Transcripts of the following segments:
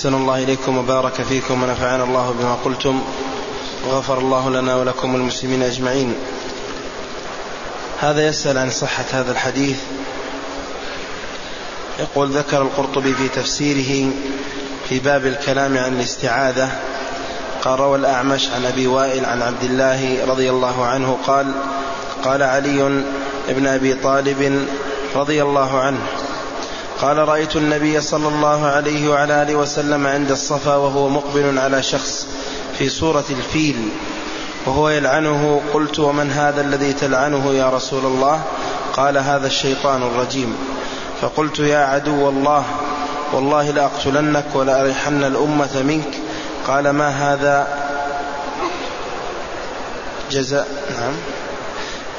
أحسن الله إليكم وبارك فيكم ونفعنا الله بما قلتم وغفر الله لنا ولكم والمسلمين أجمعين. هذا يسأل عن صحة هذا الحديث. يقول ذكر القرطبي في تفسيره في باب الكلام عن الاستعاذة قال روى الأعمش عن أبي وائل عن عبد الله رضي الله عنه قال قال علي بن أبي طالب رضي الله عنه قال رأيت النبي صلى الله عليه وعلى آله وسلم عند الصفا وهو مقبل على شخص في صورة الفيل. وهو يلعنه قلت ومن هذا الذي تلعنه يا رسول الله؟ قال هذا الشيطان الرجيم. فقلت يا عدو الله والله لأقتلنك ولأرحن الأمة منك. قال ما هذا؟ جزاء نعم.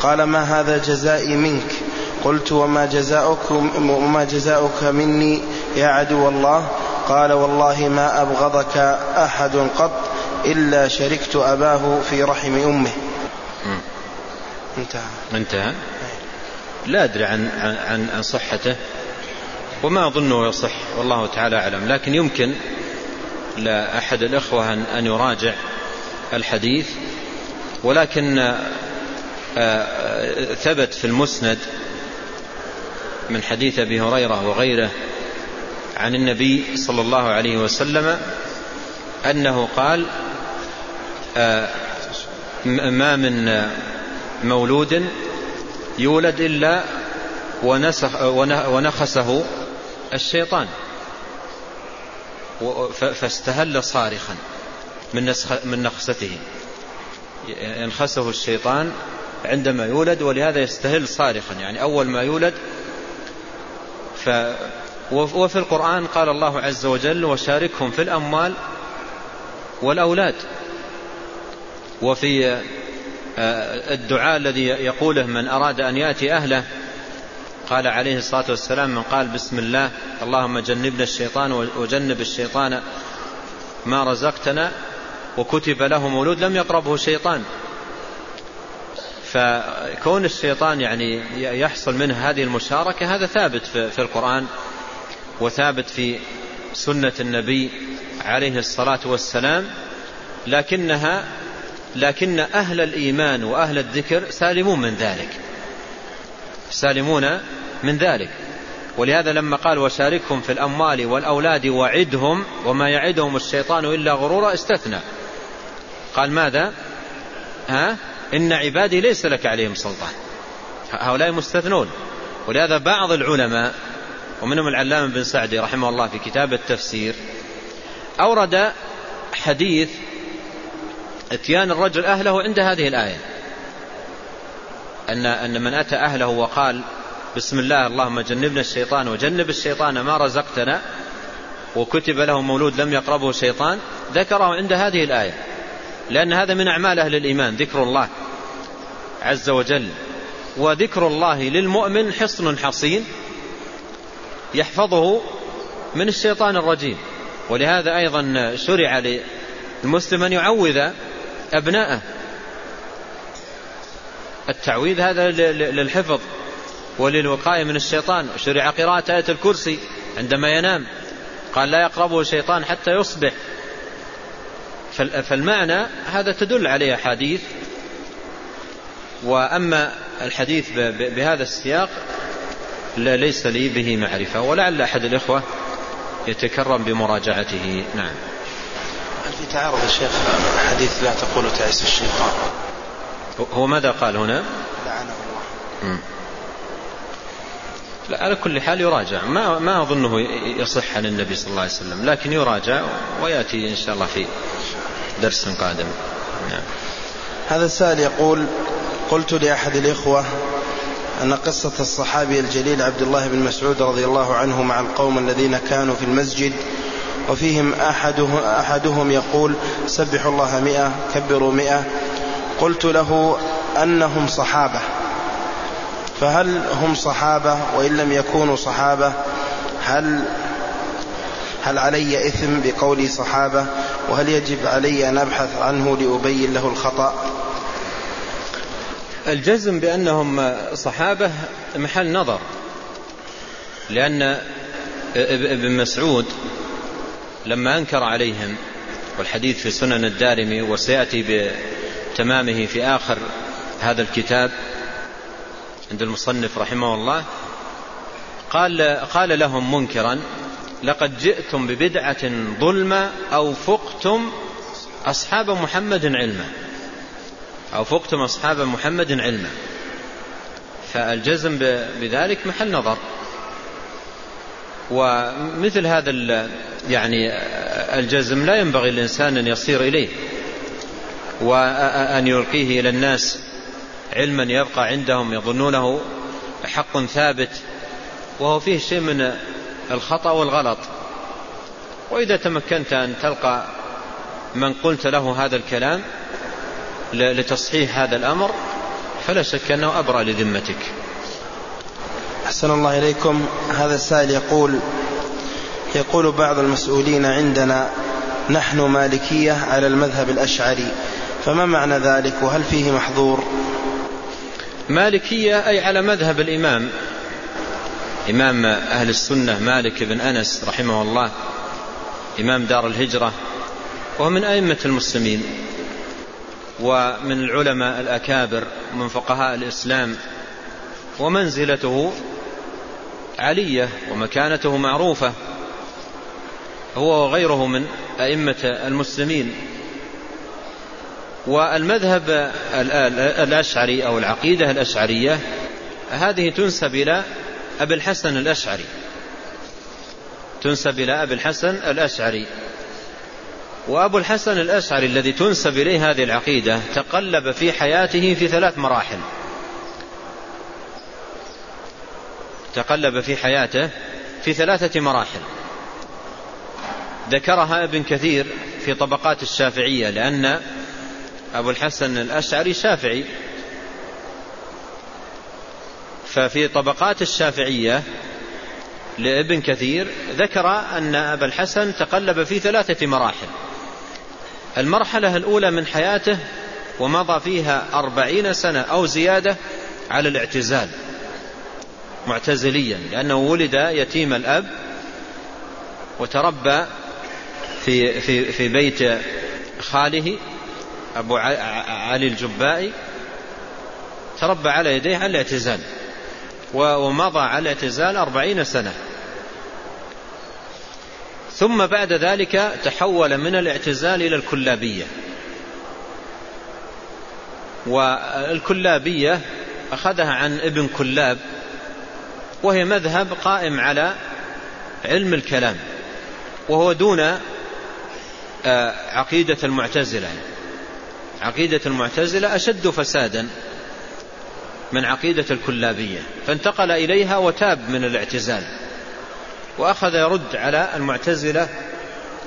قال ما هذا جزائي منك؟ قلت وما جزاؤك وما جزاؤك مني يا عدو الله؟ قال والله ما أبغضك أحد قط إلا شركت أباه في رحم أمه. انتهى. انتهى. لا أدري عن, عن, عن صحته وما أظنه يصح والله تعالى أعلم. لكن يمكن لأحد الإخوة أن يراجع الحديث ولكن آه، آه، ثبت في المسند من حديث أبي هريرة وغيره عن النبي صلى الله عليه وسلم أنه قال آه، ما من مولود يولد إلا ونسخ ونخسه الشيطان. فاستهل صارخا من, نسخ من نخسته. ينخسه الشيطان عندما يولد ولهذا يستهل صارخا. يعني أول ما يولد ف وفي القرآن قال الله عز وجل وشاركهم في الأموال والأولاد. وفي آه، الدعاء الذي يقوله من أراد أن يأتي أهله قال عليه الصلاة والسلام من قال بسم الله اللهم جنبنا الشيطان وجنب الشيطان ما رزقتنا وكتب له مولود لم يقربه شيطان. فكون الشيطان يعني يحصل منه هذه المشاركة هذا ثابت في القرآن وثابت في سنة النبي عليه الصلاة والسلام. لكنها لكن أهل الإيمان وأهل الذكر سالمون من ذلك. سالمون من ذلك. ولهذا لما قال وشاركهم في الأموال والأولاد وعدهم وما يعدهم الشيطان إلا غرورا استثنى. قال ماذا؟ ها؟ إن عبادي ليس لك عليهم سلطان. هؤلاء مستثنون. ولهذا بعض العلماء ومنهم العلامة بن سعدي رحمه الله في كتاب التفسير أورد حديث اتيان الرجل أهله عند هذه الآية. أن أن من أتى أهله وقال بسم الله اللهم جنبنا الشيطان وجنب الشيطان ما رزقتنا وكتب له مولود لم يقربه شيطان ذكره عند هذه الآية. لأن هذا من أعمال أهل الإيمان ذكر الله عز وجل. وذكر الله للمؤمن حصن حصين يحفظه من الشيطان الرجيم. ولهذا أيضا شرع للمسلم أن يعوذ أبناءه التعويذ هذا للحفظ وللوقاية من الشيطان. شرع قراءة آية الكرسي عندما ينام. قال لا يقربه شيطان حتى يصبح. فالمعنى هذا تدل عليه حديث. وأما الحديث بهذا السياق لا ليس لي به معرفة ولعل أحد الإخوة يتكرم بمراجعته. نعم. هل في تعارض الشيخ حديث لا تقول تعيس الشيطان هو ماذا قال هنا؟ لعنه الله. لا على كل حال يراجع. ما, ما أظنه يصح عن النبي صلى الله عليه وسلم لكن يراجع ويأتي إن شاء الله في درس قادم. نعم. هذا السائل يقول قلت لأحد الإخوة أن قصة الصحابي الجليل عبد الله بن مسعود رضي الله عنه مع القوم الذين كانوا في المسجد وفيهم أحدهم, أحدهم يقول سبحوا الله مئة كبروا مئة. قلت له أنهم صحابة. فهل هم صحابة وإن لم يكونوا صحابة هل هل علي إثم بقولي صحابة؟ وهل يجب علي أن أبحث عنه لأبين له الخطأ؟ الجزم بأنهم صحابة محل نظر لأن ابن مسعود لما أنكر عليهم والحديث في سنن الدارمي وسيأتي بتمامه في آخر هذا الكتاب عند المصنف رحمه الله قال, قال لهم منكرا لقد جئتم ببدعة ظلمة أو فقتم أصحاب محمد علما. أو فقتم أصحاب محمد علما. فالجزم بذلك محل نظر. ومثل هذا يعني الجزم لا ينبغي الإنسان أن يصير إليه. وأن يلقيه إلى الناس علما يبقى عندهم يظنونه حق ثابت. وهو فيه شيء من الخطأ والغلط. وإذا تمكنت أن تلقى من قلت له هذا الكلام لتصحيح هذا الأمر فلا شك أنه أبرأ لذمتك. أحسن الله إليكم. هذا السائل يقول يقول بعض المسؤولين عندنا نحن مالكية على المذهب الأشعري فما معنى ذلك؟ وهل فيه محظور؟ مالكية أي على مذهب الإمام. إمام أهل السنة مالك بن أنس رحمه الله إمام دار الهجرة وهو من أئمة المسلمين ومن العلماء الأكابر من فقهاء الإسلام ومنزلته علية ومكانته معروفة هو وغيره من أئمة المسلمين. والمذهب الأشعري أو العقيدة الأشعرية هذه تنسب إلى أبي الحسن الأشعري. تنسب إلى أبي الحسن الأشعري. وأبو الحسن الأشعري الذي تنسب إليه هذه العقيدة تقلب في حياته في ثلاث مراحل. تقلب في حياته في ثلاثة مراحل. ذكرها ابن كثير في طبقات الشافعية لأن أبو الحسن الأشعري شافعي. ففي طبقات الشافعية لابن كثير ذكر أن أبا الحسن تقلب في ثلاثة مراحل. المرحلة الأولى من حياته ومضى فيها أربعين سنة أو زيادة على الاعتزال معتزليا لأنه ولد يتيم الأب وتربى في, في, في بيت خاله أبو علي الجبائي تربى على يديه على الاعتزال. ومضى على الاعتزال أربعين سنة. ثم بعد ذلك تحول من الاعتزال إلى الكلابية. والكلابية أخذها عن ابن كلاب وهي مذهب قائم على علم الكلام وهو دون آه، عقيدة المعتزلة. عقيدة المعتزلة أشد فسادا. من عقيدة الكلابية فانتقل إليها وتاب من الاعتزال وأخذ يرد على المعتزلة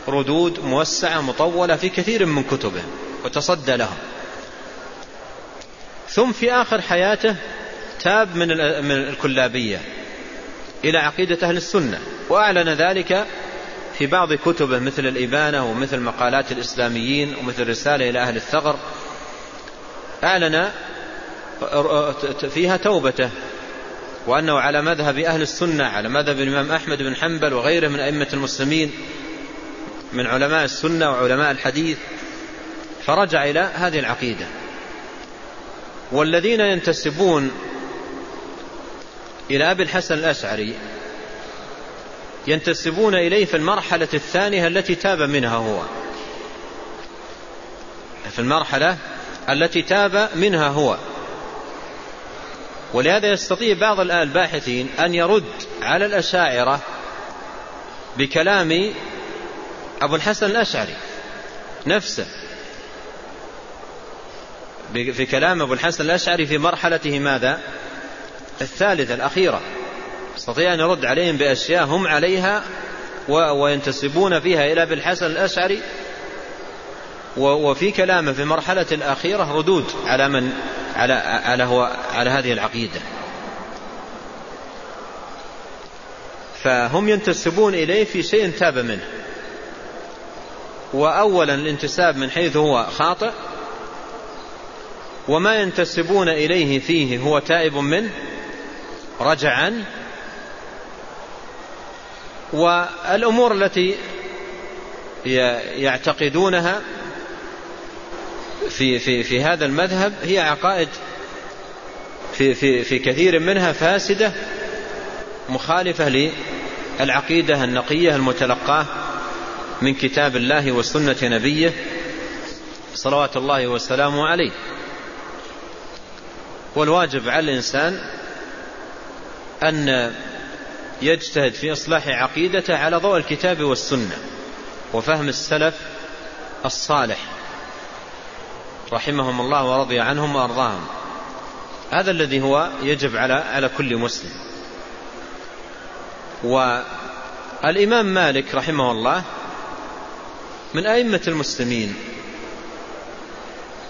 ردود موسعة مطولة في كثير من كتبه وتصدى لهم. ثم في آخر حياته تاب من الكلابية إلى عقيدة أهل السنة وأعلن ذلك في بعض كتبه مثل الإبانة ومثل مقالات الإسلاميين ومثل رسالة إلى أهل الثغر. أعلن فيها توبته وأنه على مذهب أهل السنة على مذهب الإمام أحمد بن حنبل وغيره من أئمة المسلمين من علماء السنة وعلماء الحديث فرجع إلى هذه العقيدة. والذين ينتسبون إلى أبي الحسن الأشعري ينتسبون إليه في المرحلة الثانية التي تاب منها هو. في المرحلة التي تاب منها هو. ولهذا يستطيع بعض الباحثين أن يرد على الأشاعرة بكلام أبو الحسن الأشعري نفسه في كلام أبو الحسن الأشعري في مرحلته ماذا؟ الثالثة الأخيرة. يستطيع أن يرد عليهم بأشياء هم عليها وينتسبون فيها إلى أبي الحسن الأشعري. وفي كلامه في المرحلة الأخيرة ردود على من على على هو على هذه العقيدة. فهم ينتسبون إليه في شيء تاب منه. وأولا الانتساب من حيث هو خاطئ. وما ينتسبون إليه فيه هو تائب منه. رجعا. والأمور التي يعتقدونها في, في, في هذا المذهب هي عقائد في, في, في كثير منها فاسدة مخالفة للعقيدة النقية المتلقاة من كتاب الله وسنة نبيه صلوات الله وسلامه عليه. والواجب على الإنسان أن يجتهد في إصلاح عقيدته على ضوء الكتاب والسنة وفهم السلف الصالح. رحمهم الله ورضي عنهم وأرضاهم. هذا الذي هو يجب على على كل مسلم. والإمام مالك رحمه الله من أئمة المسلمين.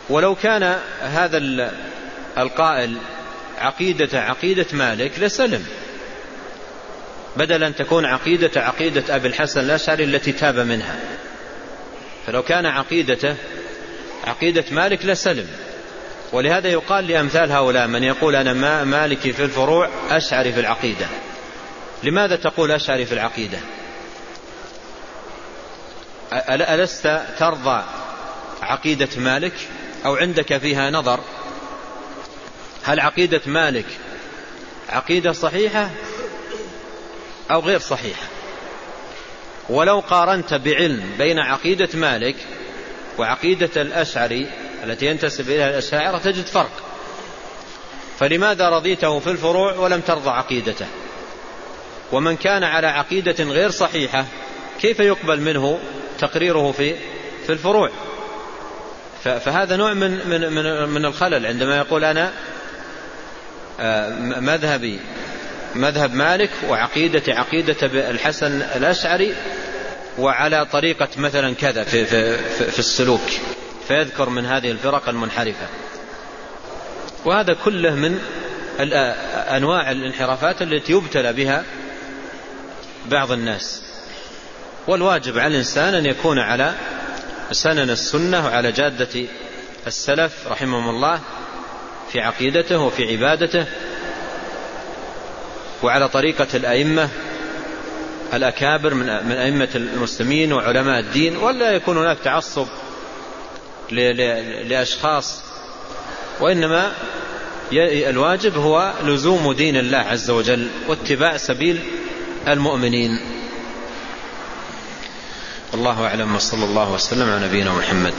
ولو كان هذا القائل عقيدة عقيدة مالك لسلم. بدل أن تكون عقيدة عقيدة أبي الحسن الأشعري التي تاب منها. فلو كان عقيدته عقيدة مالك لسلم ولهذا يقال لأمثال هؤلاء من يقول أنا مالكي في الفروع أشعري في العقيدة. لماذا تقول أشعري في العقيدة؟ ألست ترضى عقيدة مالك أو عندك فيها نظر؟ هل عقيدة مالك عقيدة صحيحة أو غير صحيحة؟ ولو قارنت بعلم بين عقيدة مالك وعقيدة الأشعري التي ينتسب إليها الأشاعرة تجد فرق. فلماذا رضيته في الفروع ولم ترضى عقيدته؟ ومن كان على عقيدة غير صحيحة كيف يقبل منه تقريره في في الفروع؟ فهذا نوع من من من, من الخلل. عندما يقول أنا آه، مذهبي مذهب مالك وعقيدة عقيدة الحسن الأشعري وعلى طريقة مثلا كذا في, في, في السلوك فيذكر من هذه الفرق المنحرفة. وهذا كله من أنواع الانحرافات التي يبتلى بها بعض الناس. والواجب على الإنسان أن يكون على سنن السنة وعلى جادة السلف رحمهم الله في عقيدته وفي عبادته وعلى طريقة الأئمة الأكابر من أئمة المسلمين وعلماء الدين ولا يكون هناك تعصب لأشخاص وإنما الواجب هو لزوم دين الله عز وجل واتباع سبيل المؤمنين. الله أعلم وصلى الله وسلم على نبينا محمد.